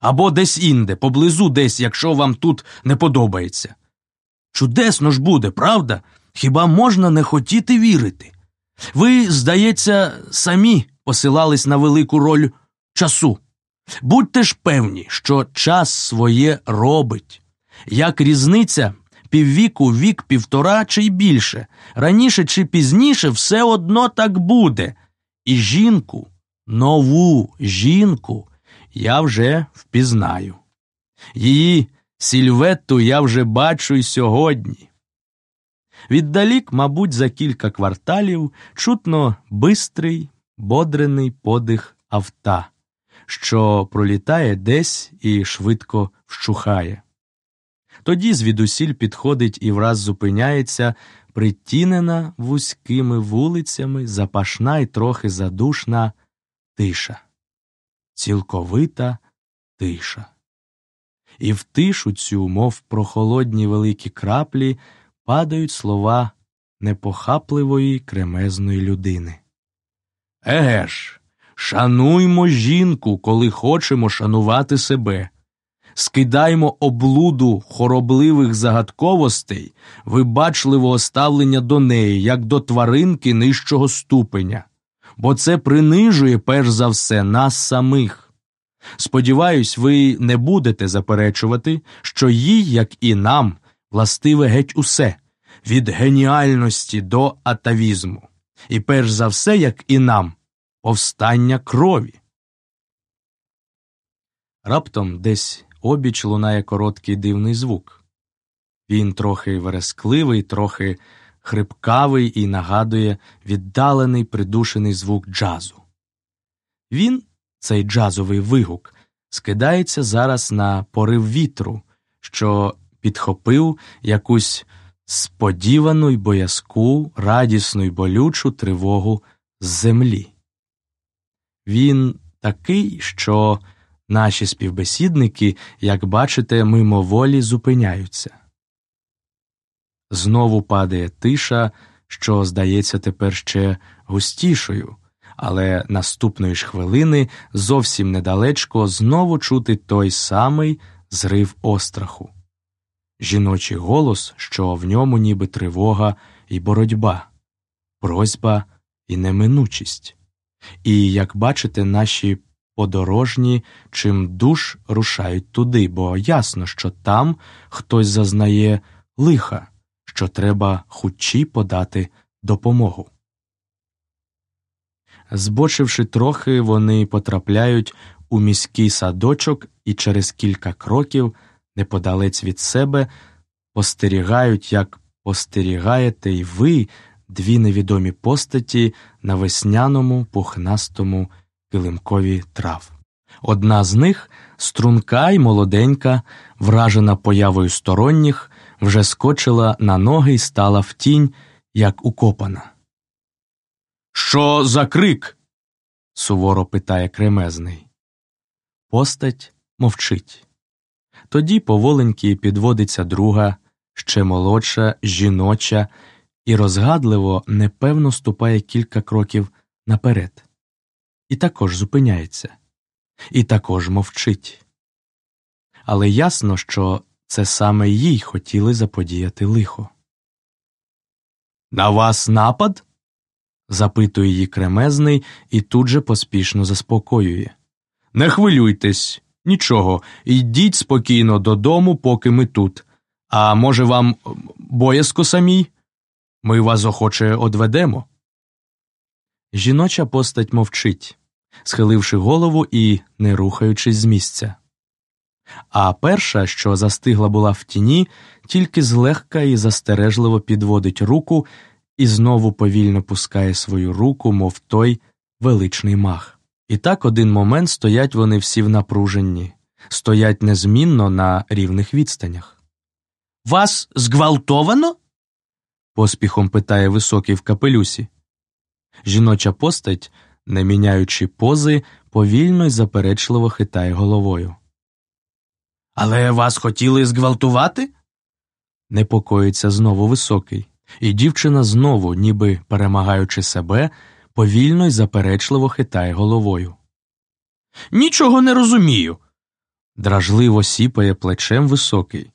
Або десь інде, поблизу десь, якщо вам тут не подобається. Чудесно ж буде, правда? Хіба можна не хотіти вірити? Ви, здається, самі посилались на велику роль часу. Будьте ж певні, що час своє робить. Як різниця піввіку, вік, півтора чи й більше, раніше чи пізніше все одно так буде. І жінку, нову жінку я вже впізнаю. Її сільветту я вже бачу й сьогодні. Віддалік, мабуть, за кілька кварталів чутно бистрий, бодрений подих авта, що пролітає десь і швидко вщухає. Тоді звідусіль підходить і враз зупиняється притінена вузькими вулицями, запашна й трохи задушна тиша, цілковита тиша. І в тишу цю, мов прохолодні великі краплі, падають слова непохапливої кремезної людини. Еге ж, шануймо жінку, коли хочемо шанувати себе. Скидаймо облуду хоробливих загадковостей, вибачливого ставлення до неї, як до тваринки нижчого ступеня, бо це принижує перш за все нас самих. Сподіваюсь, ви не будете заперечувати, що їй, як і нам, властиве геть усе від геніальності до атавізму, і перш за все, як і нам, повстання крові. Раптом десь обіч лунає короткий дивний звук. Він трохи верескливий, трохи хрипкавий і нагадує віддалений придушений звук джазу. Він, цей джазовий вигук, скидається зараз на порив вітру, що підхопив якусь сподівану й боязку, радісну й болючу тривогу з землі. Він такий, що наші співбесідники, як бачите, мимоволі зупиняються. Знову падає тиша, що здається тепер ще густішою, але наступної ж хвилини зовсім недалечко знову чути той самий зрив остраху. Жіночий голос, що в ньому ніби тривога і боротьба, просьба і неминучість. І, як бачите, наші подорожні чим душ рушають туди, бо ясно, що там хтось зазнає лиха, що треба хучі подати допомогу. Збочивши трохи, вони потрапляють у міський садочок і через кілька кроків неподалець від себе, постерігають, як постерігаєте й ви дві невідомі постаті на весняному пухнастому килимкові трав. Одна з них, струнка й молоденька, вражена появою сторонніх, вже скочила на ноги й стала в тінь, як укопана. Що за крик? суворо питає кремезний. Постать мовчить. Тоді поволеньки підводиться друга, ще молодша, жіноча, і розгадливо, непевно ступає кілька кроків наперед. І також зупиняється, і також мовчить. Але ясно, що це саме їй хотіли заподіяти лихо. На вас напад? запитує її кремезний і тут же поспішно заспокоює. Не хвилюйтесь, Нічого, йдіть спокійно додому, поки ми тут. А може, вам боязко самій? Ми вас охоче одведемо. Жіноча постать мовчить, схиливши голову і не рухаючись з місця. А перша, що застигла була в тіні, тільки злегка і застережливо підводить руку і знову повільно пускає свою руку, мов той величний мах. І так один момент стоять вони всі в напруженні, стоять незмінно на рівних відстанях. Вас зґвалтовано? поспіхом питає високий в капелюсі. Жіноча постать, не міняючи пози, повільно й заперечливо хитає головою. Але вас хотіли зґвалтувати? непокоїться знову високий, і дівчина знову, ніби перемагаючи себе, повільно й заперечливо хитає головою. Нічого не розумію. дражливо сіпає плечем високий.